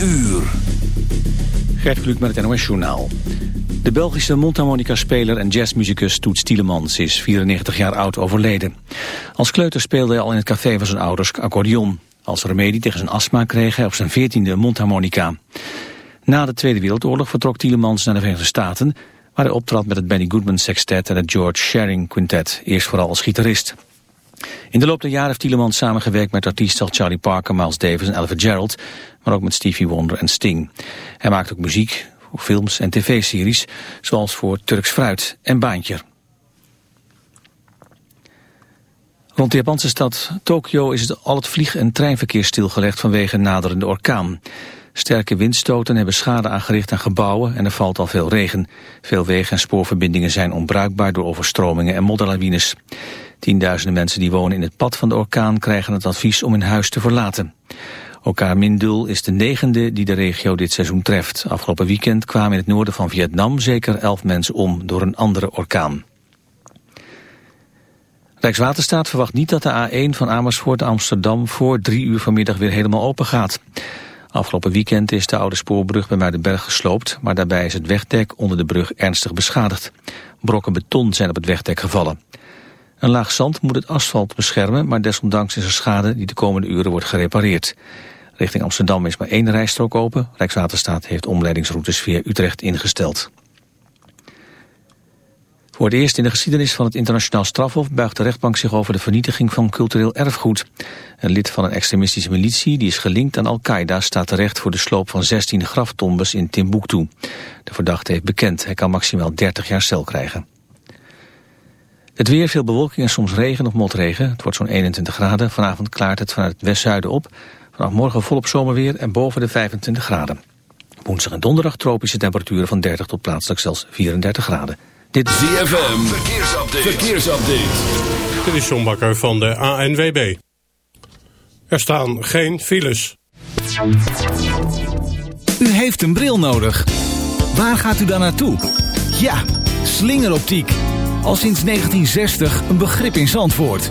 uur. Gert Kluk met het NOS Journaal. De Belgische mondharmonica-speler en jazzmuzikus Toets Tielemans is 94 jaar oud overleden. Als kleuter speelde hij al in het café van zijn ouders accordeon. Als remedie tegen zijn astma kreeg hij op zijn 14e mondharmonica. Na de Tweede Wereldoorlog vertrok Tielemans naar de Verenigde Staten... waar hij optrad met het Benny Goodman Sextet en het George Shearing Quintet, eerst vooral als gitarist. In de loop der jaren heeft Tielemans samengewerkt met artiesten als Charlie Parker, Miles Davis en Ella Gerald, maar ook met Stevie Wonder en Sting. Hij maakt ook muziek voor films en tv-series, zoals voor Turks Fruit en Baantje. Rond de Japanse stad Tokio is het al het vlieg- en treinverkeer stilgelegd vanwege een naderende orkaan. Sterke windstoten hebben schade aangericht aan gebouwen en er valt al veel regen. Veel wegen en spoorverbindingen zijn onbruikbaar door overstromingen en modderlawines. Tienduizenden mensen die wonen in het pad van de orkaan krijgen het advies om hun huis te verlaten. Orkaan Mindul is de negende die de regio dit seizoen treft. Afgelopen weekend kwamen in het noorden van Vietnam zeker elf mensen om door een andere orkaan. Rijkswaterstaat verwacht niet dat de A1 van Amersfoort Amsterdam voor drie uur vanmiddag weer helemaal open gaat. Afgelopen weekend is de oude spoorbrug bij Muidenberg gesloopt, maar daarbij is het wegdek onder de brug ernstig beschadigd. Brokken beton zijn op het wegdek gevallen. Een laag zand moet het asfalt beschermen, maar desondanks is er schade die de komende uren wordt gerepareerd. Richting Amsterdam is maar één rijstrook open. Rijkswaterstaat heeft omleidingsroutes via Utrecht ingesteld. Voor het eerst in de geschiedenis van het internationaal strafhof buigt de rechtbank zich over de vernietiging van cultureel erfgoed. Een lid van een extremistische militie die is gelinkt aan Al-Qaeda staat terecht voor de sloop van 16 graftombes in Timbuktu. De verdachte heeft bekend, hij kan maximaal 30 jaar cel krijgen. Het weer, veel bewolking en soms regen of motregen. Het wordt zo'n 21 graden. Vanavond klaart het vanuit het west-zuiden op. Vanaf morgen volop zomerweer en boven de 25 graden. Woensdag en donderdag tropische temperaturen van 30 tot plaatselijk zelfs 34 graden. Dit is ZFM, verkeersupdate. verkeersupdate. Dit is John Bakker van de ANWB. Er staan geen files. U heeft een bril nodig. Waar gaat u dan naartoe? Ja, slingeroptiek al sinds 1960 een begrip in Zandvoort.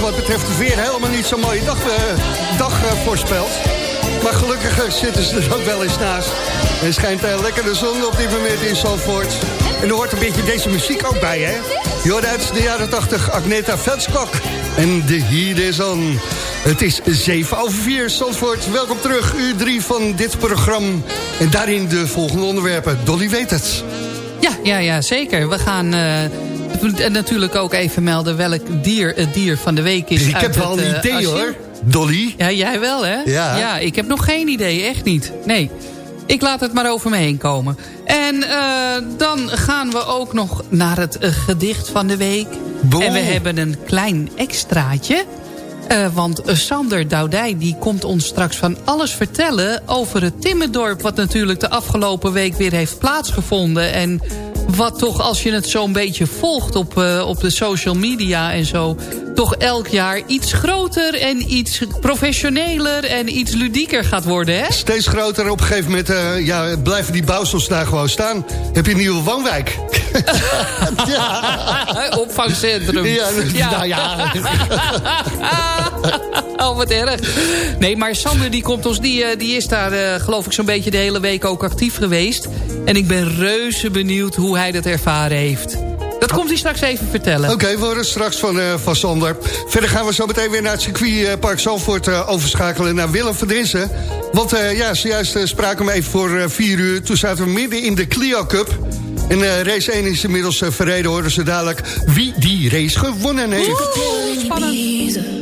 Wat betreft de weer helemaal niet zo'n mooie dag, uh, dag uh, voorspeld. Maar gelukkig zitten ze er ook wel eens naast. En schijnt uh, lekker de zon op dit moment in Zandvoort. En er hoort een beetje deze muziek ook bij, hè? Hoort uit de jaren 80 Agneta Veldskok en de Hier is on. Het is 7 over 4, Zandvoort. Welkom terug, u 3 van dit programma. En daarin de volgende onderwerpen. Dolly weet het. Ja, ja, ja zeker. We gaan natuurlijk ook even melden welk dier het dier van de week is. Ik heb wel een idee uh, hoor, Dolly. Ja, jij wel hè? Ja. ja. Ik heb nog geen idee, echt niet. Nee. Ik laat het maar over me heen komen. En uh, dan gaan we ook nog naar het gedicht van de week. Boom. En we hebben een klein extraatje. Uh, want Sander Doudij die komt ons straks van alles vertellen... over het Timmerdorp wat natuurlijk de afgelopen week weer heeft plaatsgevonden. En wat toch, als je het zo'n beetje volgt op, uh, op de social media en zo... toch elk jaar iets groter en iets professioneler en iets ludieker gaat worden, hè? Steeds groter. Op een gegeven moment uh, ja, blijven die bouwsels daar gewoon staan. Heb je een nieuwe woonwijk. ja. Opvangcentrum. Ja, ja. Nou ja. oh, wat erg. Nee, maar Sander die komt ons, die, die is daar uh, geloof ik zo'n beetje de hele week ook actief geweest. En ik ben reuze benieuwd hoe hij dat ervaren heeft. Dat komt hij straks even vertellen. Oké, okay, we horen straks van, uh, van Sander. Verder gaan we zo meteen weer naar het circuitpark Zalvoort uh, overschakelen naar Willem van Drinsen. Want uh, ja, zojuist spraken we even voor vier uur. Toen zaten we midden in de Clio Cup. En race 1 is inmiddels verreden. Horen ze dadelijk wie die race gewonnen heeft. Oeh, spannend.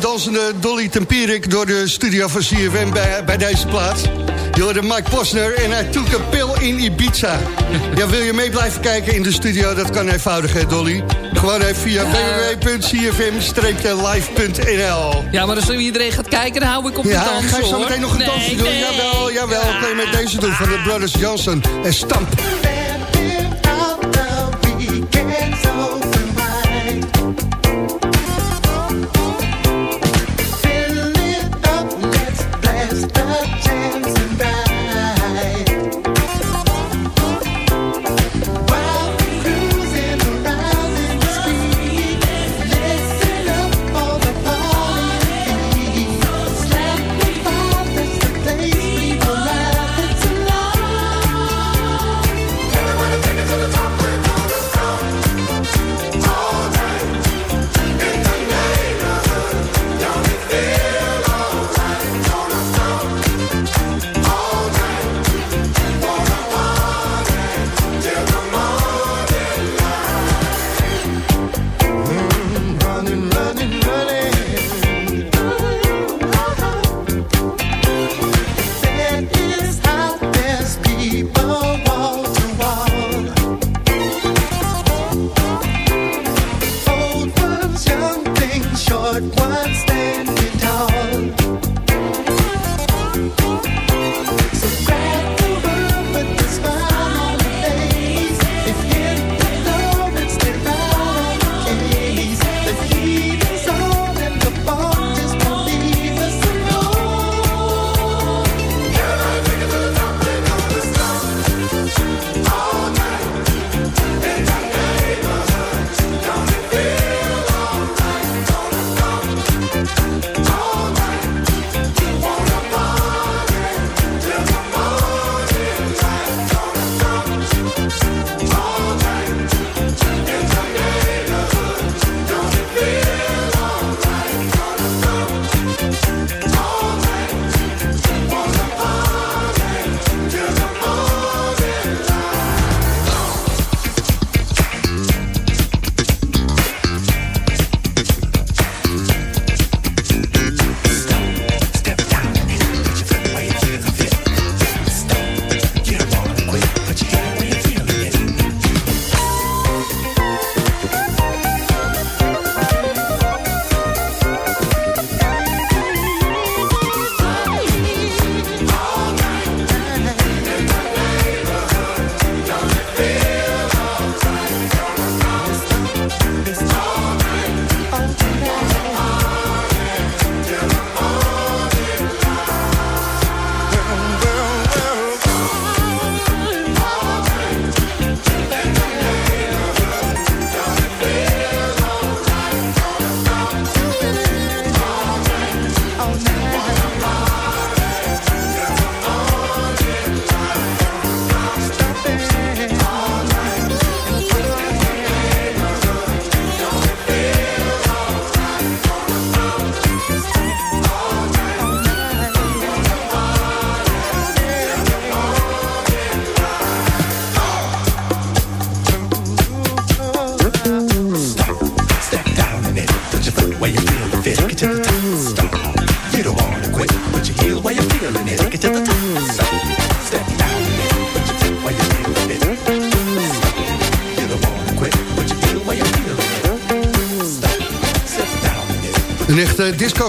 Dansende Dolly Tempierik door de studio van CFM bij, bij deze plaats. Je de Mike Posner en hij took een pil in Ibiza. Ja, wil je mee blijven kijken in de studio? Dat kan eenvoudig, hè, Dolly? Gewoon even via www.cfm-live.nl Ja, maar als iedereen gaat kijken, dan hou ik op de ja, dans, ga je zo meteen nog een nee, dansje doen? Jawel, jawel. Ja. Kan je met deze doen van de Brothers Johnson en Stamp.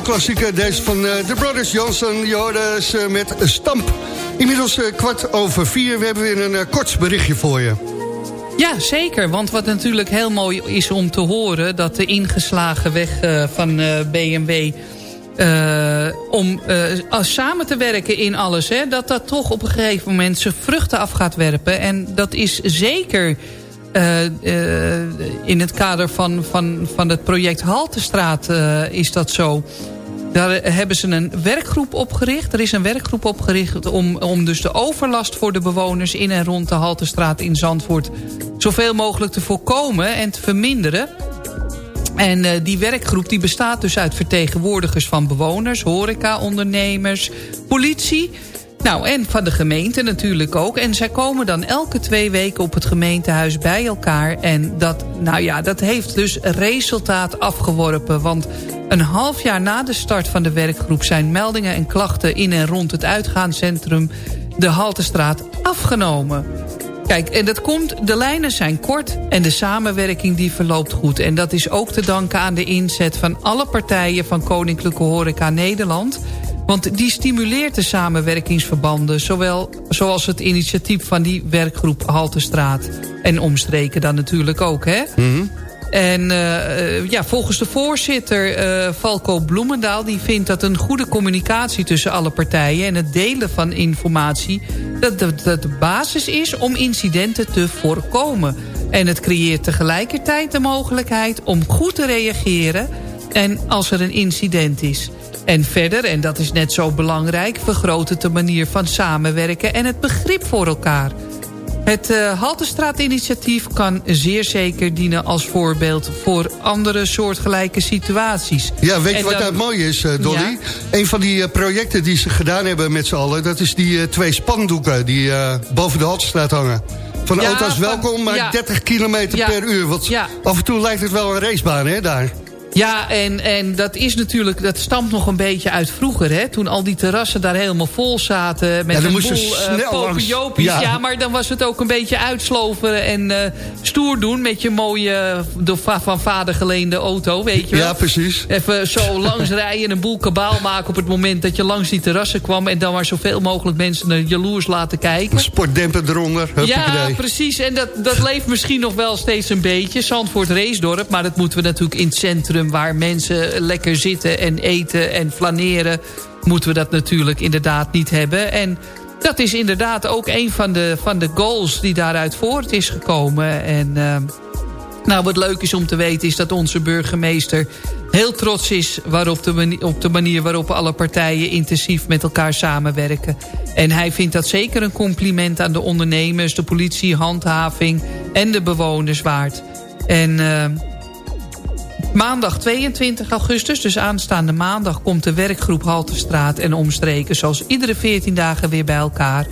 Disco-klassieker, deze van uh, The Brothers Johnson. Ze met Stamp. Inmiddels uh, kwart over vier. We hebben weer een uh, kort berichtje voor je. Ja, zeker. Want wat natuurlijk heel mooi is om te horen... dat de ingeslagen weg van BMW... om samen te werken in alles... Hè, dat dat toch op een gegeven moment zijn vruchten af gaat werpen. En dat is zeker... Uh, uh, in het kader van, van, van het project Haltestraat uh, is dat zo. Daar hebben ze een werkgroep opgericht. Er is een werkgroep opgericht om, om dus de overlast voor de bewoners... in en rond de Haltestraat in Zandvoort... zoveel mogelijk te voorkomen en te verminderen. En die werkgroep die bestaat dus uit vertegenwoordigers van bewoners... horeca-ondernemers, politie... Nou, en van de gemeente natuurlijk ook. En zij komen dan elke twee weken op het gemeentehuis bij elkaar. En dat, nou ja, dat heeft dus resultaat afgeworpen. Want een half jaar na de start van de werkgroep... zijn meldingen en klachten in en rond het uitgaanscentrum... de Haltestraat afgenomen. Kijk, en dat komt, de lijnen zijn kort en de samenwerking die verloopt goed. En dat is ook te danken aan de inzet van alle partijen van Koninklijke Horeca Nederland... Want die stimuleert de samenwerkingsverbanden... Zowel, zoals het initiatief van die werkgroep Haltestraat en omstreken dan natuurlijk ook. Hè? Mm En uh, ja, volgens de voorzitter uh, Falco Bloemendaal... die vindt dat een goede communicatie tussen alle partijen... en het delen van informatie... dat de, dat de basis is om incidenten te voorkomen. En het creëert tegelijkertijd de mogelijkheid om goed te reageren... en als er een incident is... En verder, en dat is net zo belangrijk... vergroot het de manier van samenwerken en het begrip voor elkaar. Het uh, Haltestraat-initiatief kan zeer zeker dienen als voorbeeld... voor andere soortgelijke situaties. Ja, weet je wat nou het mooie is, uh, Dolly? Ja? Een van die uh, projecten die ze gedaan hebben met z'n allen... dat is die twee spandoeken die boven de Haltestraat hangen. Van ja, auto's welkom, maar ja. 30 kilometer per uur. Want af en toe lijkt het wel een racebaan, hè, daar. Ja, en, en dat is natuurlijk, dat stamt nog een beetje uit vroeger, hè? Toen al die terrassen daar helemaal vol zaten met ja, een boel uh, Ja. ja. maar dan was het ook een beetje uitsloveren en uh, stoer doen met je mooie, de van vader geleende auto, weet je wel? Ja, precies. Even zo langs rijden en een boel kabaal maken op het moment dat je langs die terrassen kwam en dan maar zoveel mogelijk mensen er jaloers laten kijken. Sportdemper eronder. Ja, precies. En dat, dat leeft misschien nog wel steeds een beetje. Zandvoort Racedorp, maar dat moeten we natuurlijk in het centrum waar mensen lekker zitten en eten en flaneren... moeten we dat natuurlijk inderdaad niet hebben. En dat is inderdaad ook een van de, van de goals die daaruit voort is gekomen. En uh, nou, wat leuk is om te weten is dat onze burgemeester heel trots is... Waarop de op de manier waarop alle partijen intensief met elkaar samenwerken. En hij vindt dat zeker een compliment aan de ondernemers... de politie, handhaving en de bewoners waard. En... Uh, Maandag 22 augustus, dus aanstaande maandag... komt de werkgroep Halterstraat en omstreken... zoals iedere 14 dagen weer bij elkaar.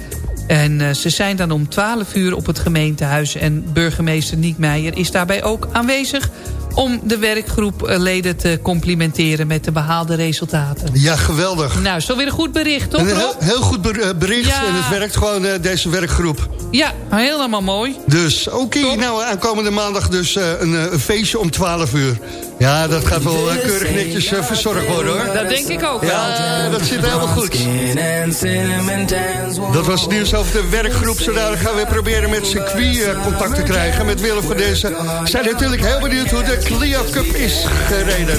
En uh, ze zijn dan om 12 uur op het gemeentehuis... en burgemeester Niek Meijer is daarbij ook aanwezig om de werkgroepleden te complimenteren met de behaalde resultaten. Ja, geweldig. Nou, zo weer een goed bericht, toch? Een heel, heel, goed eh, bericht ja. en het werkt gewoon, deze werkgroep. Ja, helemaal mooi. Dus, oké, okay, nou, aankomende maandag dus een, een, feestje om 12 uur. Ja, dat gaat wel keurig netjes verzorgd worden, hoor. Dat denk ik ook. Ja, dat zit helemaal goed. Dat was het nieuws over de werkgroep. Zodat gaan we proberen met circuit contact te krijgen met Willem van deze. Zijn natuurlijk heel benieuwd hoe de Clio Cup is gereden.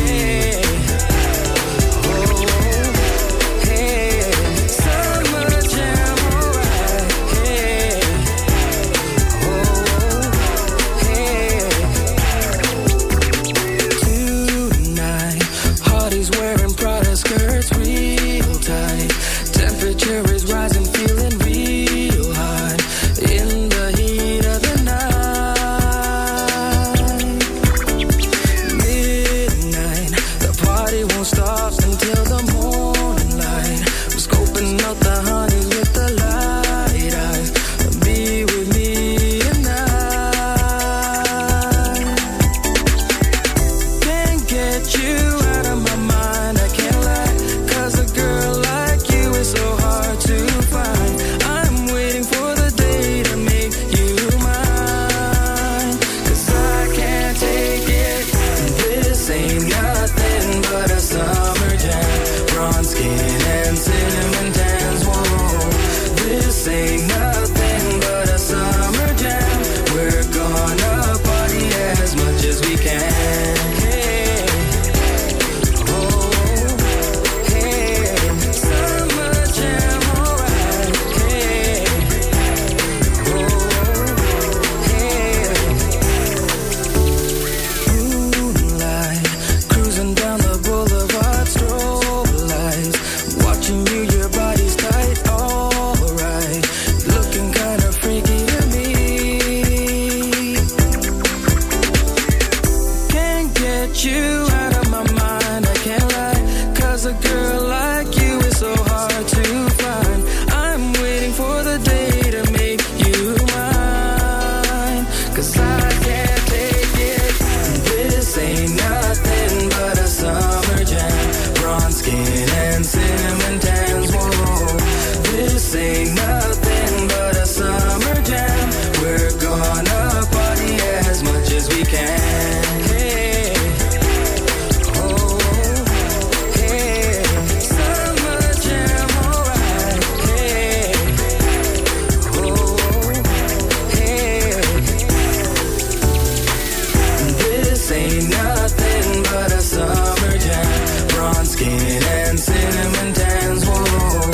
And cinnamon tans, whoa.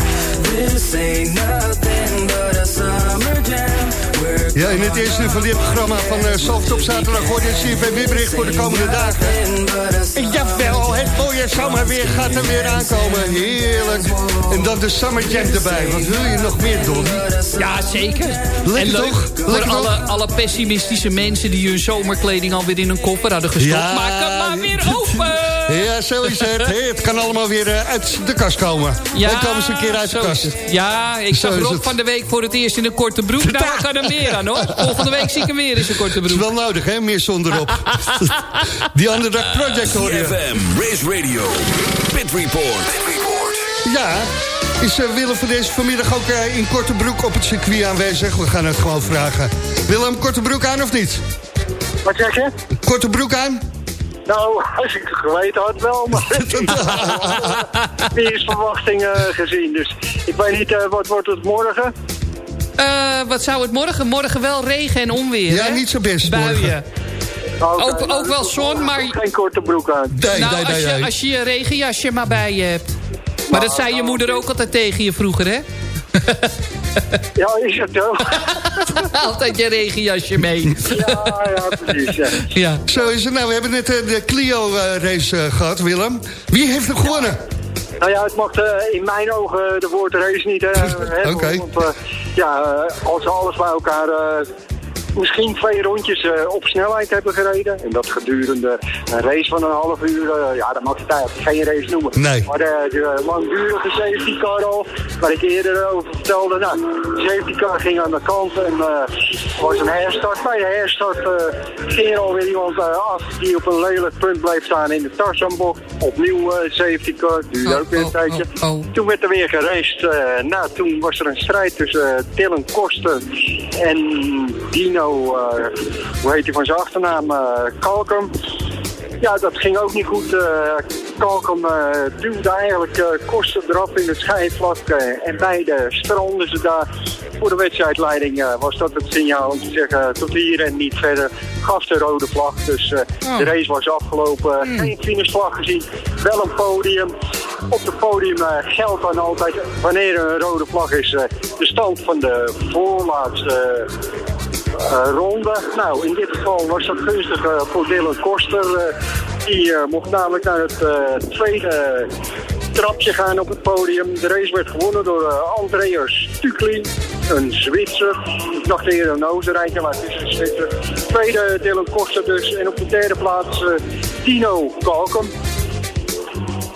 This ain't nothing but a summer jam. We're Ja, in het eerste uur van dit programma van uh, Soft op zaterdag hoorde je CFM weerbericht voor de komende dagen. En jawel, het mooie zomerweer gaat er weer aankomen. Heerlijk. En dan de Summer Jam erbij. Wat wil je nog meer, Don? Ja, zeker. Lekker en leuk toch? voor Lekker alle, alle pessimistische mensen... die hun zomerkleding alweer in een koffer hadden gestopt. Ja. Maak hem maar weer open! Ja, zo is het. Het kan allemaal weer eh, uit de kast komen. Dan komen ze een keer uit de kast. Ja, ik Zo zag Rob van de week voor het eerst in een korte broek. Nou, ik kan er meer aan hoor. Volgende week zie ik hem weer in zijn korte Dat is broek. wel nodig, hè? Meer zon erop. Die andere project hoor je. CFM, Race Radio, Pit Report. Ja, is eh, Willem van deze vanmiddag ook eh, in korte broek op het circuit aanwezig? We gaan het gewoon vragen. Willem, korte broek aan of niet? Wat zeg je? Korte broek aan? Nou, als ik het geweten had wel, maar die is verwachtingen gezien. Dus ik weet niet, eh, wat wordt het morgen? Eh, wat zou het morgen? Morgen wel regen en onweer, Ja, hè? niet zo best Buien. morgen. Ook- nou, ook wel zon, maar- Geen korte broek aan. Nee, nou, nee, als, nee, je, nee. als je je regenjasje maar bij je hebt. Maar dat zei je moeder ook altijd tegen je vroeger, hè? Ja, is het zo? Altijd je regenjasje mee. ja, ja, precies. Ja. Ja. Zo is het. Nou, we hebben net eh, de Clio-race gehad, Willem. Wie heeft er gewonnen? Nou ja, het mag eh, in mijn ogen de woord race niet eh, hebben. Oké. Want eh, ja, eh, als alles bij elkaar eh, misschien twee rondjes eh, op snelheid hebben gereden. En dat gedurende een race van een half uur, eh, ja, dan mag je het eigenlijk geen race noemen. Nee. Maar de, de langdurige safety car al, waar ik eerder over vertelde, nou, de safety car ging aan de kant en uh, was een herstart. Bij de herstart uh, ging er alweer iemand uh, af die op een lelijk punt bleef staan in de Tarzanbocht. Opnieuw uh, safety car, duurde Oh, ook weer een oh, tijdje. oh, oh. Toen werd er weer geraced. Uh, nou, toen was er een strijd tussen uh, Dylan Koster en Dino, uh, hoe heet hij van zijn achternaam, uh, Kalkum. Ja, dat ging ook niet goed. Uh, Kalkum duwde eigenlijk Koster eraf in het schijfvlak. Uh, en beide stronden ze daar. Voor de wedstrijdleiding was dat het signaal om te zeggen tot hier en niet verder. Gaf de rode vlag. Dus oh. de race was afgelopen. Mm. Geen finishvlag gezien. Wel een podium. Op het podium geldt dan altijd wanneer er een rode vlag is de stand van de voorlaatste ronde. Nou, in dit geval was dat gunstig uh, voor Dylan Koster. Uh, die mocht namelijk naar het tweede trapje gaan op het podium. De race werd gewonnen door Andreas Stukli, een Zwitser. Ik dacht eerder een Oostenrijker, maar het is een Zwitser. Tweede Dylan Koster dus. En op de derde plaats Tino Kalkum.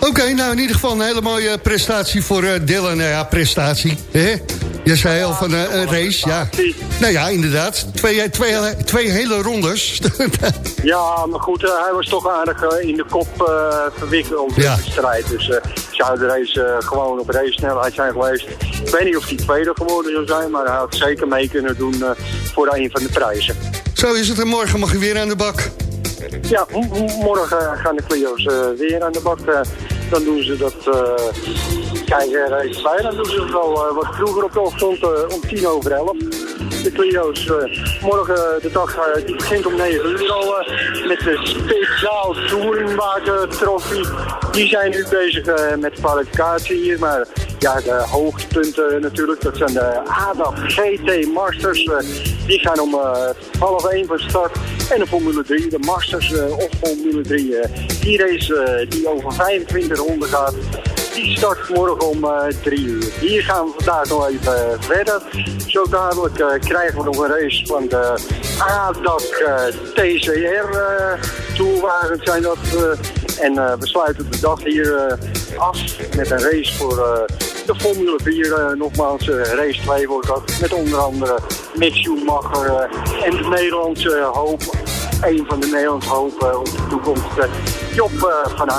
Oké, okay, nou in ieder geval een hele mooie prestatie voor uh, Dylan. Nou ja, prestatie. Hè? Je zei al van uh, een race, ja. Nou ja, inderdaad. Twee, twee, twee hele rondes. ja, maar goed, hij was toch aardig in de kop verwikkeld in ja. de strijd. Dus zou de race gewoon op race snelheid zijn geweest. Ik weet niet of hij tweede geworden zou zijn, maar hij had zeker mee kunnen doen voor een van de prijzen. Zo is het en morgen mag je weer aan de bak. Ja, morgen gaan de Clio's weer aan de bak dan doen ze dat, uh, kijk er even bij, dan doen ze het wel uh, wat vroeger op de ochtend, uh, om tien over elf. De Clio's, morgen de dag, begint om 9 uur al met de speciaal Touringwagen trofee. Die zijn nu bezig met kwalificatie hier, maar ja, de hoogtepunten natuurlijk, dat zijn de ADAP GT Masters. die gaan om half 1 van start. En de Formule 3, de Masters of Formule 3, die race die over 25 ronden gaat. Die start morgen om uh, 3 uur. Hier gaan we vandaag nog even verder. Zo dadelijk uh, krijgen we nog een race van de ADAC TCR tourwagens zijn dat. en we sluiten de dag hier af met een race voor de Formule 4. nogmaals, race 2 wordt dat. Met onder andere Mick Schumacher en de Nederlandse hoop een van de Nederlandse hopen op de toekomst. Job uh, van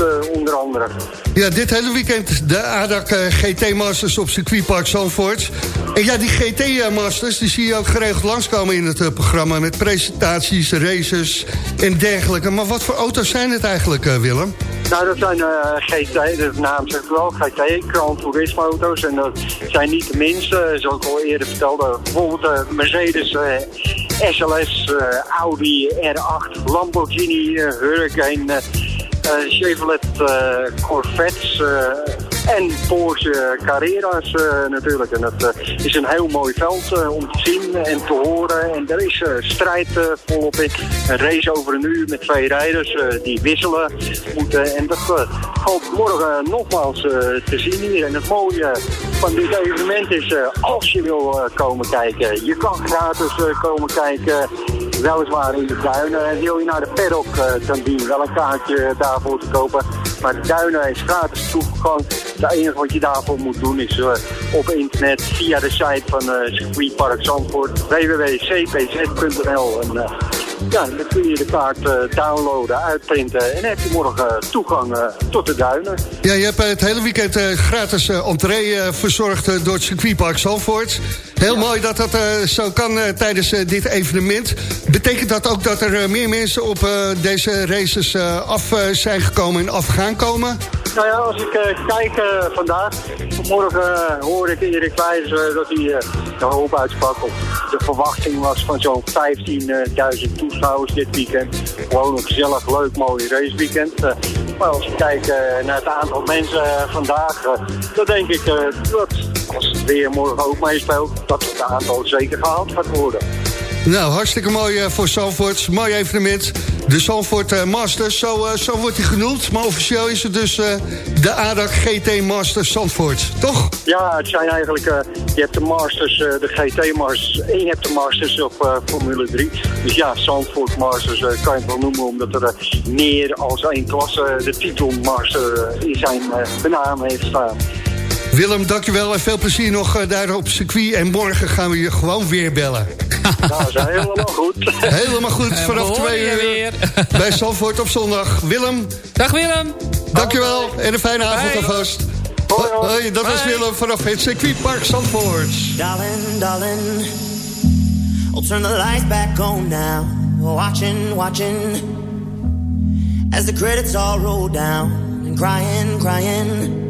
uh, onder andere. Ja, dit hele weekend de ADAC uh, GT Masters op circuitpark Zandvoort. En ja, die GT Masters die zie je ook geregeld langskomen in het programma... met presentaties, races en dergelijke. Maar wat voor auto's zijn het eigenlijk, Willem? Nou, dat zijn GT, de naam zegt wel, GT, Gran Turismo auto's. En dat zijn niet de minste, zoals ik al eerder vertelde. Bijvoorbeeld de Mercedes SLS, Audi R8, Lamborghini Hurricane... Uh, Chevrolet Corvettes en Porsche Carrera's natuurlijk. En dat is een heel mooi veld om te zien en te horen. En er is strijd volop in. Een race over een uur met twee rijders die wisselen moeten. En dat valt morgen nogmaals te zien hier. En het mooie van dit evenement is, als je wil komen kijken, je kan gratis komen kijken weliswaar in de duinen. En wil je naar de paddock, uh, dan wel een kaartje daarvoor te kopen. Maar de duinen is gratis toegang. Het enige wat je daarvoor moet doen is uh, op internet via de site van uh, circuitpark Zandvoort www.cpz.nl. Ja, dan kun je de kaart uh, downloaden, uitprinten en heb je morgen toegang uh, tot de duinen. Ja, je hebt het hele weekend gratis entree verzorgd door het circuitpark Zandvoort. Heel ja. mooi dat dat zo kan tijdens dit evenement. Betekent dat ook dat er meer mensen op deze races af zijn gekomen en af gaan komen? Nou ja, als ik uh, kijk uh, vandaag, vanmorgen hoorde ik Erik Wijs dat hij de hoop uitsprak. De verwachting was van zo'n 15.000 toeschouwers dit weekend. Gewoon een gezellig, leuk, mooi raceweekend. maar als ik kijk naar het aantal mensen vandaag, dan denk ik dat als het weer morgen ook meespeelt, dat het aantal zeker gehaald gaat worden. Nou, hartstikke mooi voor Zandvoort. Mooi evenement. De Zandvoort uh, Masters, zo, uh, zo wordt hij genoemd. Maar officieel is het dus uh, de ADAC GT Masters Zandvoort, toch? Ja, het zijn eigenlijk... je hebt de Masters, de GT Masters... en je hebt de Masters op Formule 3. Dus ja, Zandvoort Masters kan je het wel noemen... omdat er meer als één klasse de titel Master in zijn benaam heeft staan. Willem, dankjewel en veel plezier nog daar op circuit. En morgen gaan we je gewoon weer bellen. Nou, is helemaal goed. Helemaal goed, vanaf twee uur weer. bij Zandvoort op zondag. Willem. Dag Willem. Dankjewel en een fijne avond alvast. Hoi, hoi. dat was Willem vanaf het circuitpark Zandvoort. Darling, darling. I'll turn the lights back on now. Watching, watching. As the credits all roll down. And crying, crying.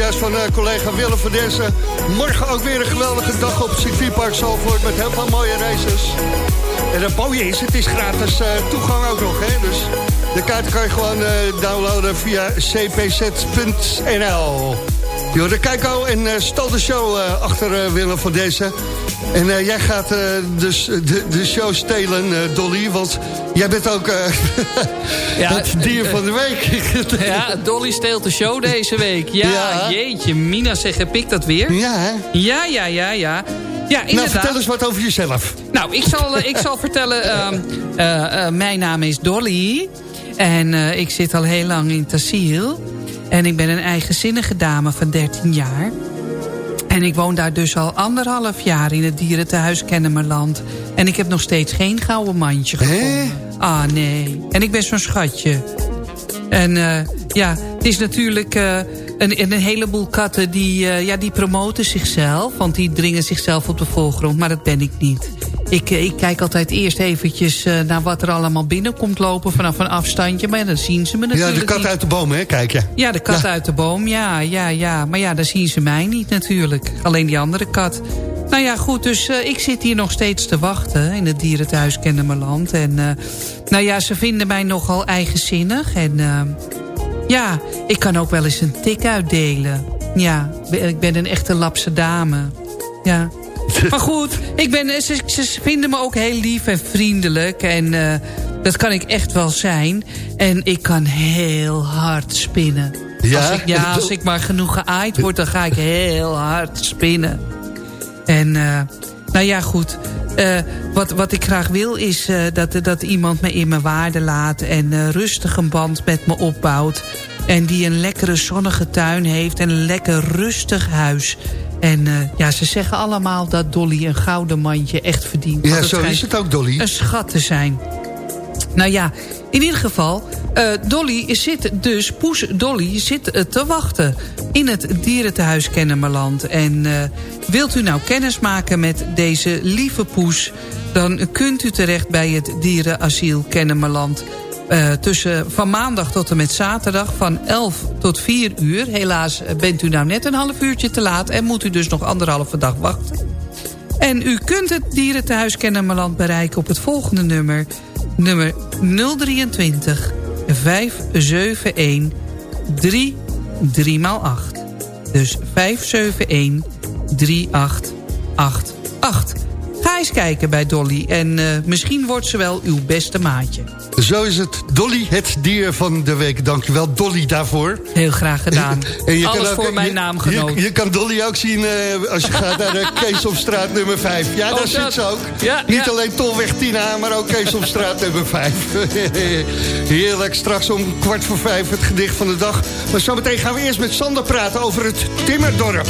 hoorde juist van uh, collega Willem van Dessen. Morgen ook weer een geweldige dag op circuitpark Zalvoort... met heel veel mooie races. En het mooie is, het is gratis uh, toegang ook nog. Hè? Dus de kaart kan je gewoon uh, downloaden via cpz.nl. Jorde Keiko en uh, stal de show achter Willem van Dessen. En uh, jij gaat uh, dus de, de show stelen, uh, Dolly, want jij bent ook ja, het dier van de week. ja, Dolly steelt de show deze week. Ja, ja. jeetje, Mina zeg, heb ik dat weer? Ja, hè? Ja, ja, ja, ja. Ja, Nou, vertel eens wat over jezelf. Nou, ik zal, ik zal vertellen, ehm, mijn naam is Dolly. En ik zit al heel lang in Tassiel. En ik ben een eigenzinnige dame van 13 jaar. En ik woon daar dus al anderhalf jaar in het dierentehuis Kennemerland. En ik heb nog steeds geen gouden mandje gevonden. Ah, nee. En ik ben zo'n schatje. En uh, ja, het is natuurlijk uh, een, een heleboel katten die, uh, ja, die promoten zichzelf. Want die dringen zichzelf op de voorgrond. Maar dat ben ik niet. Ik, ik kijk altijd eerst eventjes naar wat er allemaal binnenkomt lopen vanaf een afstandje. Maar ja, dan zien ze me natuurlijk Ja, de kat uit de boom, hè, kijk je. Ja, de kat uit de boom, ja, ja, ja. Maar ja, dan zien ze mij niet natuurlijk. Alleen die andere kat. Nou ja, goed, dus uh, ik zit hier nog steeds te wachten in het dierenthuis Kennemerland. En uh, nou ja, ze vinden mij nogal eigenzinnig. En uh, ja, ik kan ook wel eens een tik uitdelen. Ja, ik ben een echte lapse dame. Ja. Maar goed, ik ben, ze, ze vinden me ook heel lief en vriendelijk. En dat kan ik echt wel zijn. En ik kan heel hard spinnen. Ja? Als ik, ja, als ik maar genoeg geaaid word, dan ga ik heel hard spinnen. En uh, nou ja, goed. Uh, wat, wat ik graag wil is uh, dat, dat iemand me in mijn waarde laat... en rustig een band met me opbouwt. En die een lekkere zonnige tuin heeft en een lekker rustig huis. En ja, ze zeggen allemaal dat Dolly een gouden mandje echt verdient. Ja, zo is het ook, Dolly. Een schat te zijn. Nou ja, in ieder geval, uh, Dolly zit dus, Poes Dolly zit uh, te wachten in het dierentehuis Kennemerland. En uh, wilt u nou kennis maken met deze lieve poes... dan kunt u terecht bij het dierenasiel Kennemerland... tussen van maandag tot en met zaterdag van 11 tot 4 uur. Helaas bent u nou net een half uurtje te laat... en moet u dus nog anderhalve dag wachten. En u kunt het dierentehuis Kennemerland bereiken op het volgende nummer nummer 023 571 3 3 x 8. Dus 571 3888. Ga eens kijken bij Dolly en uh, misschien wordt ze wel uw beste maatje. Zo is het. Dolly, het dier van de week. Dankjewel Dolly daarvoor. Heel graag gedaan. en je Alles kan ook, voor mijn naamgenoot. Je, je, kan Dolly ook zien uh, als je gaat naar de Keesopstraat nummer 5. Ja, daar zit ze ook. Ja, Niet ja. alleen Tolweg 10A, maar ook Keesopstraat nummer 5. Heerlijk. Straks om kwart voor vijf het gedicht van de dag. Maar zometeen gaan we eerst met Sander praten over het Timmerdorp.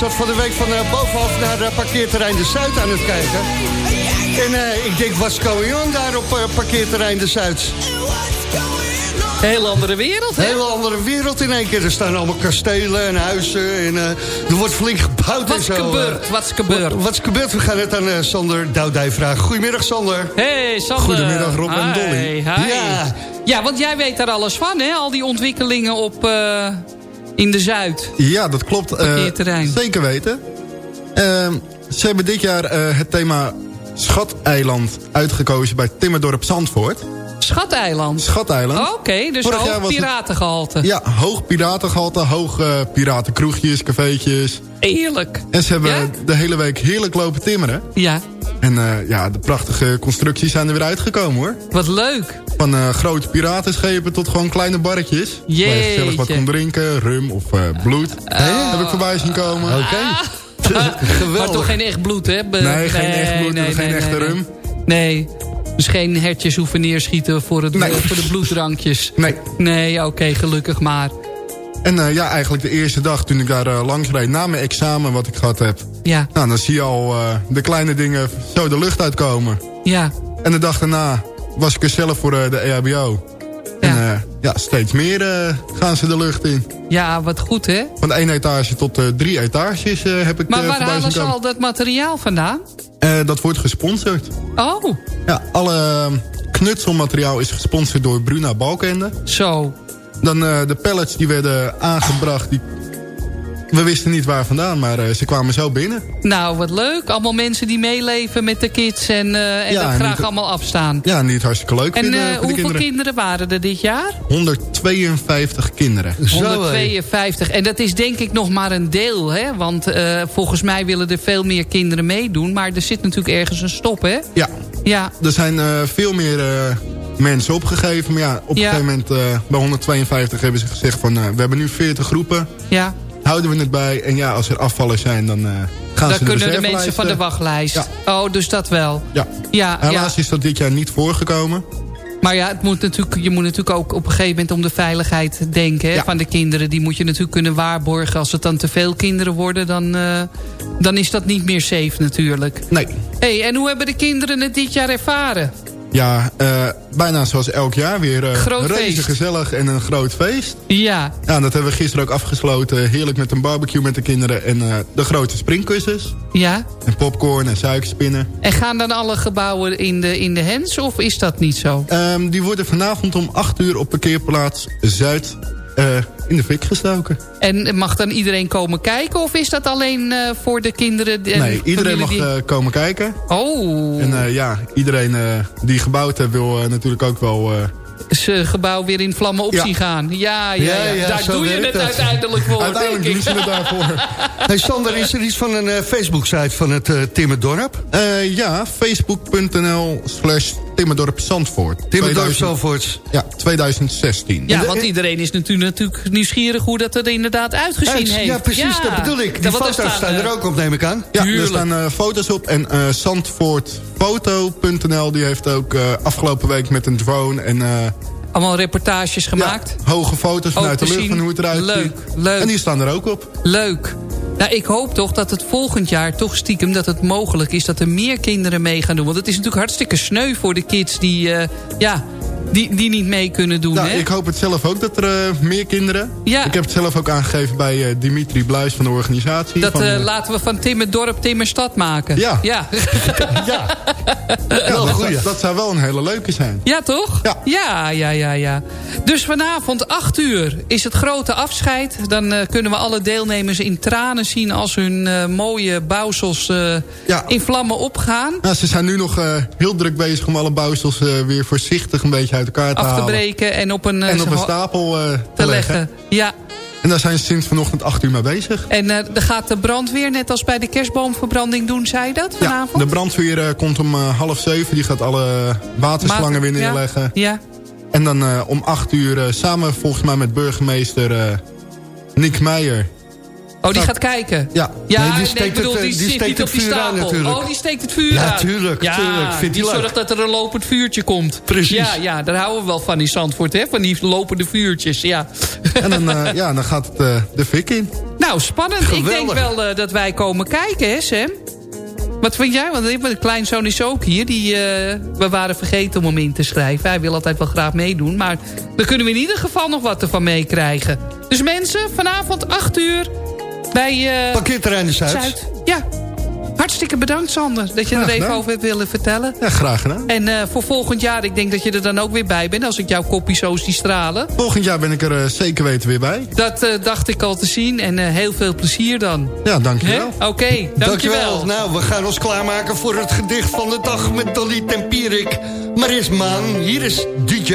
Ik zat van de week van uh, bovenaf naar uh, parkeerterrein De Zuid aan het kijken. En uh, ik denk, what's going on daar op uh, parkeerterrein De Zuid? Hele andere wereld, hè? Hele andere wereld in één keer. Er staan allemaal kastelen en huizen en uh, er wordt flink gebouwd wat en zo. Gebeurd, wat is gebeurd? Wat, wat is gebeurd? We gaan het aan uh, Sander Doudij vragen. Goedemiddag, Sander. Hey, Sander. Goedemiddag, Rob hi, en Dolly. Hi. Ja. ja, want jij weet daar alles van, hè? Al die ontwikkelingen op, uh, in de Zuid. Ja, dat klopt. Parkeerterrein. zeker weten. Ehm, ze hebben dit jaar het thema Schateiland uitgekozen bij Timmerdorp Zandvoort. Schateiland? Schateiland. Oké, okay, dus Vorig hoog piratengehalte. Het, ja, hoog piratengehalte, hoog uh, piratenkroegjes, cafeetjes. Eerlijk. En ze hebben ja? de hele week heerlijk lopen timmeren. Ja. En uh, ja, de prachtige constructies zijn er weer uitgekomen hoor. Wat leuk. Van uh, grote piratenschepen tot gewoon kleine barretjes. Jeetje. Waar je gezellig wat kon drinken, rum of bloed. Oh. Heb ik voorbij zien komen. Oké. Okay. Ah. maar toch geen echt bloed, hè? Be nee, geen echt bloed nee, en geen nee, echte rum. Nee. Dus geen hertjes hoeven neerschieten voor, het, nee. voor de bloeddrankjes. Nee. Nee, oké, okay, gelukkig maar. En uh, ja, eigenlijk de eerste dag toen ik daar uh, langs reed... na mijn examen wat ik gehad heb... Ja. Nou, dan zie je al uh, de kleine dingen zo de lucht uitkomen. Ja. En de dag daarna was ik er zelf voor de EHBO. Ja. En ja, steeds meer gaan ze de lucht in. Ja, wat goed, hè? Van één etage tot drie etages heb ik Maar waar halen ze al dat materiaal vandaan? Dat wordt gesponsord. Oh. Ja, alle knutselmateriaal is gesponsord door Bruna Balkende. Zo. Dan uh, de pallets die werden aangebracht. Die... We wisten niet waar vandaan, maar uh, ze kwamen zo binnen. Nou, wat leuk. Allemaal mensen die meeleven met de kids en, en ja, dat graag niet, allemaal afstaan. Ja, niet hartstikke leuk En vinden, hoeveel kinderen. kinderen waren er dit jaar? 152 kinderen. Zo, 152. En dat is denk ik nog maar een deel, hè? Want uh, volgens mij willen er veel meer kinderen meedoen. Maar er zit natuurlijk ergens een stop, hè? Ja. Ja. Er zijn uh, veel meer uh, mensen opgegeven. Maar ja, op Ja. een gegeven moment bij 152 hebben ze gezegd van... we hebben nu 40 groepen. Ja. Houden we het bij. En ja, als er afvallers zijn, dan gaan Dan ze kunnen de mensen van de wachtlijst. Ja. Oh, dus dat wel. Ja. Ja, Helaas is dat dit jaar niet voorgekomen. Maar ja, het moet natuurlijk, je moet natuurlijk ook op een gegeven moment om de veiligheid denken hè, van de kinderen. Die moet je natuurlijk kunnen waarborgen. Als het dan te veel kinderen worden, dan, dan is dat niet meer safe natuurlijk. Nee. hey, en hoe hebben de kinderen het dit jaar ervaren? Ja, uh, bijna zoals elk jaar weer uh, Groot reuze gezellig en een groot feest. Ja, Ja, dat hebben we gisteren ook afgesloten. Heerlijk met een barbecue met de kinderen en uh, de grote springkussens. ja. En popcorn en suikerspinnen. En gaan dan alle gebouwen in de, in de hens of is dat niet zo? Um, die worden vanavond om 8 uur op parkeerplaats Zuid uh, in de fik gestoken. En mag dan iedereen komen kijken of is dat alleen uh, voor de kinderen? En nee, iedereen mag die... uh, komen kijken. Oh. En ja, iedereen die gebouwd heeft wil natuurlijk ook wel zijn gebouw weer in vlammen op Ja. zien gaan. Ja, ja, ja. Ja, ja, daar doe je het dat. uiteindelijk voor, Uiteindelijk doen ze het daarvoor. Hey Sander, is er iets van een uh, Facebook-site van het uh, Timmerdorp? Uh, ja, facebook.nl slash Timmerdorp Zandvoort. Timmerdorp Zandvoort. Ja, 2016. Ja, want iedereen is natuurlijk, natuurlijk nieuwsgierig hoe dat er inderdaad uitgezien Ja, heeft. ja, precies, dat bedoel ik. Die Dat- er foto's staan eh, er ook op, neem ik aan. Ja, er staan uh, foto's op. En uh, Zandvoortfoto.nl die heeft ook uh, afgelopen week met een drone en... Allemaal reportages gemaakt. Ja, hoge foto's vanuit de lucht van hoe het eruit Leuk, ziet. leuk. En die staan er ook op. Leuk. Nou, ik hoop toch dat het volgend jaar toch stiekem dat het mogelijk is dat er meer kinderen mee gaan doen. Want het is natuurlijk hartstikke sneu voor de kids die, uh, ja, die, die niet mee kunnen doen. Nou, hè? ik hoop het zelf ook dat er uh, meer kinderen... Ja. Ik heb het zelf ook aangegeven bij uh, Dimitri Bluis van de organisatie. Dat van, uh, laten we van Timmerdorp Timmerstad maken. Ja. Ja, Ja, ja, dat, zou- dat zou wel een hele leuke zijn. ja toch? Ja. ja, ja, ja, ja. Dus vanavond 8 uur is het grote afscheid. Dan uh, kunnen we alle deelnemers in tranen zien als hun uh, mooie bouwsels uh, Ja. in vlammen opgaan. Nou, ze zijn nu nog uh, heel druk bezig om alle bouwsels uh, weer voorzichtig een beetje uit elkaar te Af te halen. breken en op een, En op een stapel uh, te, te leggen. leggen. Ja, En daar zijn ze sinds vanochtend 8 uur mee bezig. en uh, gaat de brandweer net als bij de kerstboomverbranding doen, zij dat Ja, vanavond? de brandweer uh, komt om half zeven. Die gaat alle waterslangen weer Ja, neerleggen. Ja, En dan om 8 uur samen volgens mij met burgemeester Nick Meijer. Oh, die Nou, gaat kijken? Ja, Ja, Nee, die nee, steekt ik bedoel, het, eh, die, die zit steekt niet op die vuur aan stapel. natuurlijk. Oh, die steekt het vuur Ja, aan. tuurlijk, ja, tuurlijk. Vindt die zorgt dat er een lopend vuurtje komt. Precies. Ja, ja, daar houden we wel van in Zandvoort, hè? Van die lopende vuurtjes, ja. en dan, uh, ja, dan gaat het uh, de fik in. Nou, spannend. Ik denk wel eh, dat wij komen kijken, hè Sam? Wat vind jij? Want mijn kleinzoon is ook hier. Die, eh, we waren vergeten om hem in te schrijven. Hij wil altijd wel graag meedoen. Maar dan kunnen we in ieder geval nog wat ervan meekrijgen. Dus mensen, vanavond 8 uur bij... eh, Parkeerterrein de Zuid. Zuid. Ja. Hartstikke bedankt, Sander. Dat je Graag er even gedaan. over hebt willen vertellen. Ja, graag gedaan. En eh, voor volgend jaar, ik denk dat je er dan ook weer bij bent... als ik jouw kopie zo zie stralen. Volgend jaar ben ik er eh, zeker weten weer bij. Dat dacht ik al te zien. En heel veel plezier dan. Ja, dankjewel. Oké, dankjewel. Nou, we gaan ons klaarmaken voor het gedicht van de dag met Dolly Tempierik. Maar eerst man, hier is DJ.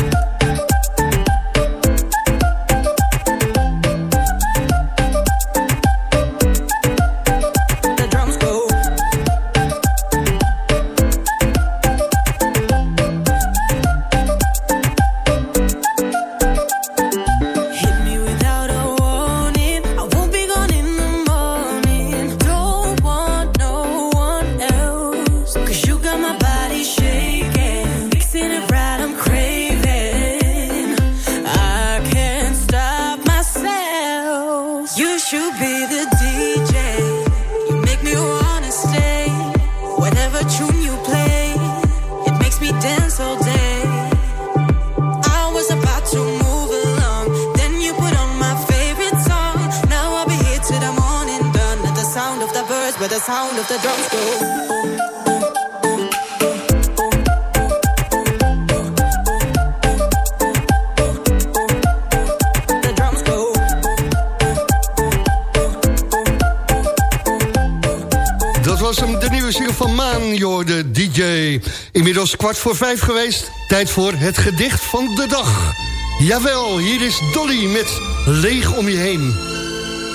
Inmiddels kwart voor vijf geweest. Tijd voor het gedicht van de dag. Jawel, hier is Dolly met Leeg om je heen.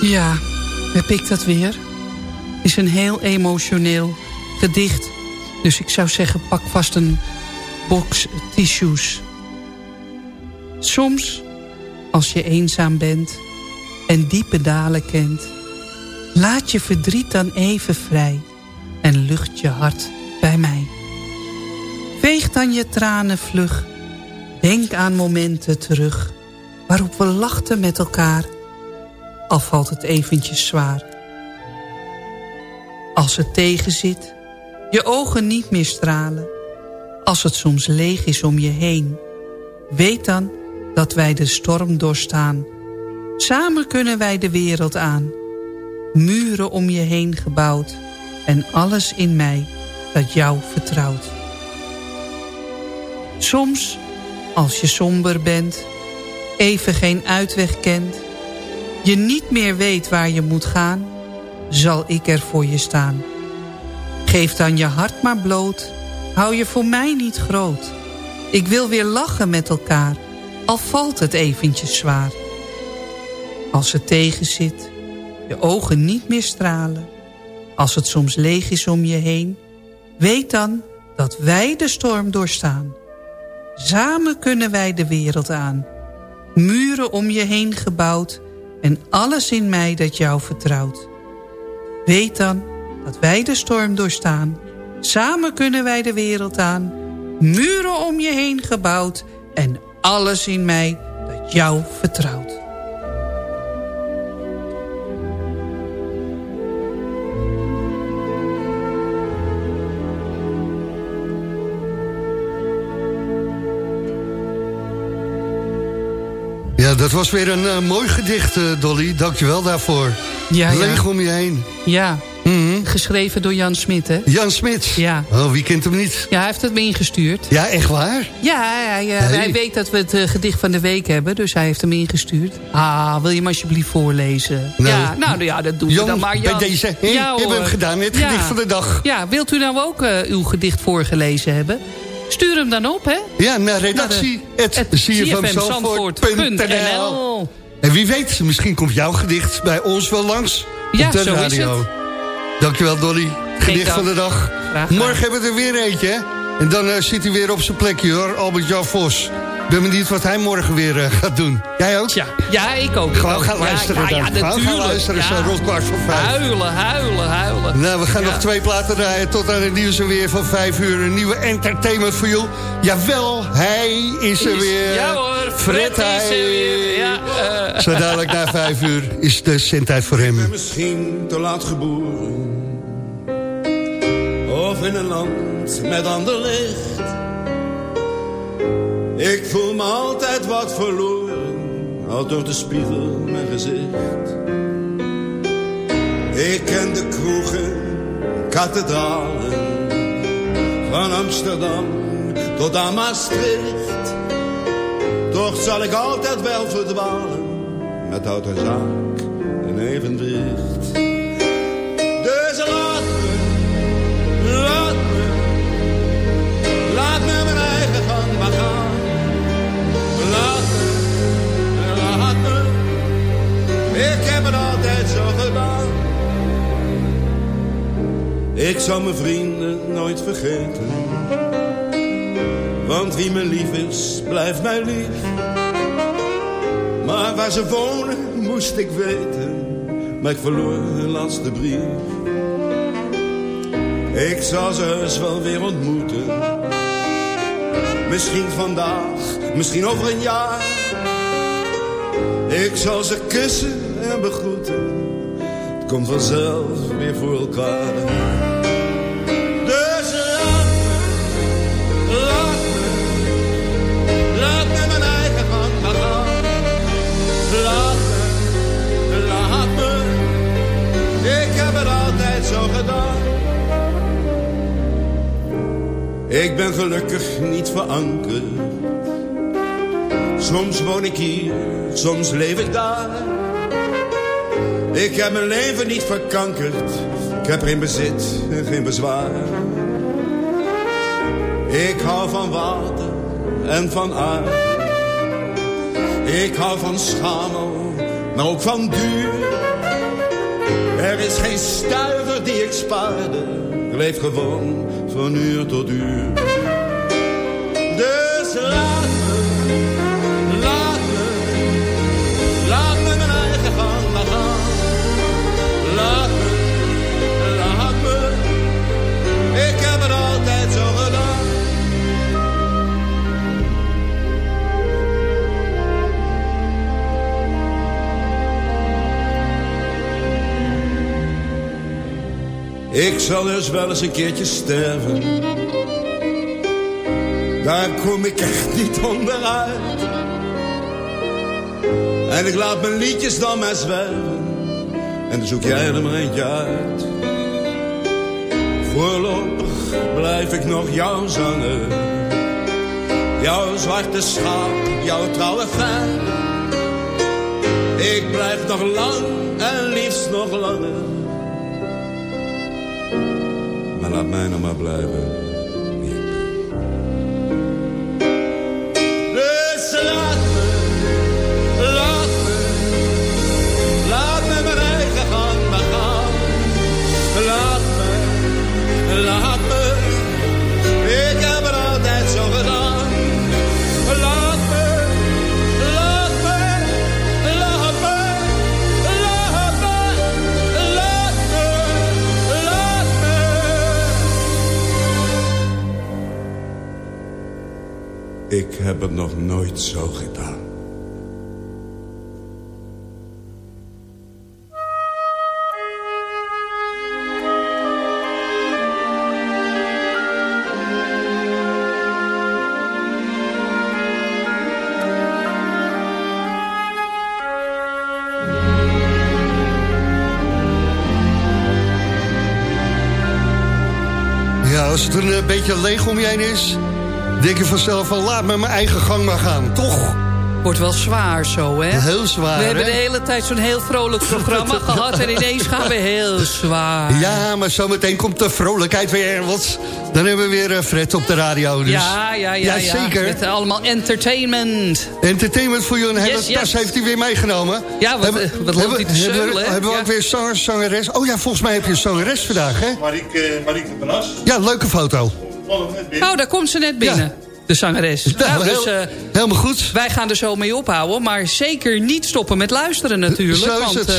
Ja, heb ik dat weer? Is een heel emotioneel gedicht. Dus ik zou zeggen, pak vast een box tissues. Soms, als je eenzaam bent en diepe dalen kent... laat je verdriet dan even vrij en lucht je hart bij mij. Dan je tranen vlug, denk aan momenten terug... waarop we lachten met elkaar al valt het eventjes zwaar. Als het tegenzit, je ogen niet meer stralen. Als het soms leeg is om je heen. Weet dan dat wij de storm doorstaan. Samen kunnen wij de wereld aan. Muren om je heen gebouwd. En alles in mij dat jou vertrouwt. Soms, als je somber bent, even geen uitweg kent je niet meer weet waar je moet gaan, zal ik er voor je staan. Geef dan je hart maar bloot, hou je voor mij niet groot. Ik wil weer lachen met elkaar, al valt het eventjes zwaar. Als het tegenzit, je ogen niet meer stralen. Als het soms leeg is om je heen, weet dan dat wij de storm doorstaan. Samen kunnen wij de wereld aan. Muren om je heen gebouwd en alles in mij dat jou vertrouwt. Weet dan dat wij de storm doorstaan. Samen kunnen wij de wereld aan. Muren om je heen gebouwd en alles in mij dat jou vertrouwt. Dat was weer een eh, mooi gedicht, eh, Dolly. Dankjewel daarvoor. Ja, ja. Leeg om je heen. Ja, geschreven door Jan Smit, hè? Jan Smit. Ja. Oh, wie kent hem niet? Ja, hij heeft het me ingestuurd. Ja, echt waar? Ja, hij, eh, Hey. hij weet dat we het gedicht van de week hebben, dus hij heeft hem ingestuurd. Ah, wil je hem alsjeblieft voorlezen? Nou, ja, nou ja, dat doen we dan maar. Jan. bij deze, ja, hebben we hem gedaan, het Ja. gedicht van de dag. Ja, wilt u nou ook uw gedicht voorgelezen hebben? Stuur hem dan op, hè? Ja, naar redactie. Naar de- Het zfmzandvoort.nl. zfmzandvoort.nl. En wie weet, misschien komt jouw gedicht bij ons wel langs Ja, op de zo is radio. het. Dankjewel, Dolly. Gedicht van de dag. Morgen hebben we er weer eentje, hè? En dan eh, zit hij weer op zijn plekje, hoor. Albert-Jan Vos. Ik ben benieuwd wat hij morgen weer eh, gaat doen. Jij ook? Ja, ja ik ook. Gewoon ook. gaan Ja, luisteren ja, dan. Ja, Gewoon gaan natuurlijk. luisteren, zo rond kwart voor vijf. Huilen, huilen, huilen. Nou, we gaan Ja. nog twee platen draaien tot aan het nieuws en weer van vijf uur. Een nieuwe entertainment voor jou. Jawel, hij is er Is- weer. Ja hoor, Fred, Fred is er hij. weer. Ja, eh. Zo dadelijk na vijf uur is de zendtijd voor hem. misschien te laat geboren. Of in een land met ander licht. Ik voel me altijd wat verloren. Al door de spiegel mijn gezicht. Ik ken de kroegen, kathedralen. Van Amsterdam tot aan Maastricht. Toch zal ik altijd wel verdwalen. Met hout en zaak en evenwicht. Ik zal mijn vrienden nooit vergeten. Want wie me lief is, blijft mij lief. Maar waar ze wonen, moest ik weten. Maar ik verloor hun laatste brief. Ik zal ze heus wel weer ontmoeten. Misschien vandaag, misschien over een jaar. Ik zal ze kussen en begroeten. Komt vanzelf weer voor elkaar. Dus laat me, laat me, laat me mijn eigen gang gaan. Laat me, laat me, ik heb het altijd zo gedaan. Ik ben gelukkig niet verankerd. Soms woon ik hier, soms leef ik daar. Ik heb mijn leven niet verkankerd. Ik heb geen bezit en geen bezwaar. Ik hou van water en van aarde. Ik hou van schamel, maar ook van duur. Er is geen stuiver die ik spaarde. Ik leef gewoon van uur tot uur. Ik zal dus wel eens een keertje sterven. Daar kom ik echt niet onderuit. En ik laat mijn liedjes dan maar zwerven. En dan zoek jij er maar eentje uit. Voorlopig blijf ik nog jouw zanger. Jouw zwarte schaap, jouw trouwe fan. Ik blijf nog lang en liefst nog langer. Laat mij nog maar blijven. Heb het nog nooit zo gedaan. Ja, als het een eh, beetje leeg om je heen is... denk je vanzelf van laat me mijn eigen gang maar gaan. Toch? Wordt wel zwaar zo, hè? Heel zwaar, We hebben hè? de hele tijd zo'n heel vrolijk programma gehad... en ineens gaan we heel zwaar. Ja, maar zometeen komt de vrolijkheid weer. Want dan hebben we weer eh, Fred op de radio. Dus. Ja, ja, ja, ja. zeker. Met allemaal entertainment. Entertainment voor jullie. Een hele Yes, yes. tas heeft hij weer meegenomen. Ja, wat, eh, wat loopt hij te hebben, zeulen, hè? hebben we Ja. ook weer zangers, zangeres? Oh ja, volgens mij heb je een zangeres vandaag, hè? Marieke, eh, Marieke Benas. Ja, leuke foto. Oh, daar komt ze net binnen. De zangeres. Ja, Nou, dus, eh, helemaal goed. Wij gaan er zo mee ophouden. Maar zeker niet stoppen met luisteren natuurlijk. Zo is want het. eh,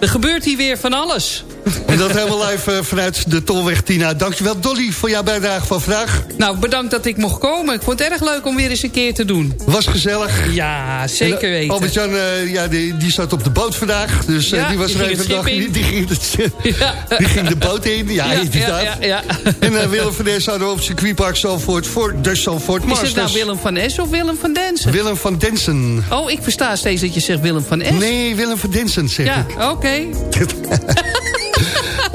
er gebeurt hier weer van alles. En dat helemaal live eh, vanuit de Tolweg Tina. Dankjewel Dolly voor jouw bijdrage van vandaag. Nou, bedankt dat ik mocht komen. Ik vond het erg leuk om weer eens een keer te doen. Was gezellig. Ja, zeker eh, weten. Albert-Jan, eh, ja, die, die zat op de boot vandaag. Dus Ja, die was er even dag. Die, die, ging het, die ging de boot in. Ja, Ja, ja, inderdaad. ja, ja. En Willem van Des hadden we op circuitpark Zalvoort voor de Zalvoort Is het nou Willem van Es of Willem van Densen? Willem van Densen. Oh, ik versta steeds dat je zegt Willem van Es. Nee, Willem van Densen zeg Ja, ik. oké.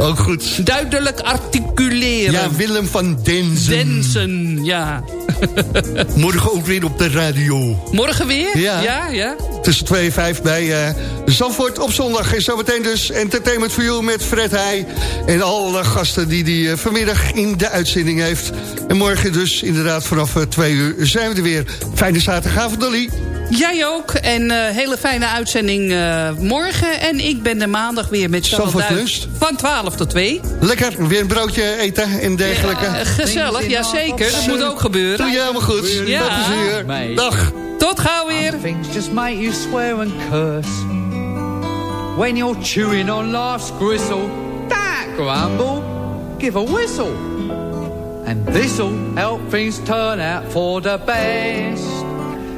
Ook goed. Duidelijk articuleren. Ja, Willem van Densen. Densen, ja. Morgen ook weer op de radio. Morgen weer? Ja. Ja, ja. Tussen 2 en 5 bij eh Zandvoort op zondag. En zometeen dus Entertainment for You met Fred Heij. En alle gasten die die eh, vanmiddag in de uitzending heeft. En morgen dus inderdaad vanaf 2 uur zijn we er weer. Fijne zaterdagavond, Dolly. Jij ook. En eh, hele fijne uitzending eh, morgen. En ik ben de maandag weer met Lunch. Van 12 tot 2. Lekker, weer een broodje eten en dergelijke. Eh, gezellig, ja zeker. Dat moet ook gebeuren. Doe je helemaal goed. Ja. Met plezier. Dag. Tot gauw weer. Things just make you swear and curse. When you're chewing on life's gristle, don't grumble, give a whistle. And this'll help things turn out for the best.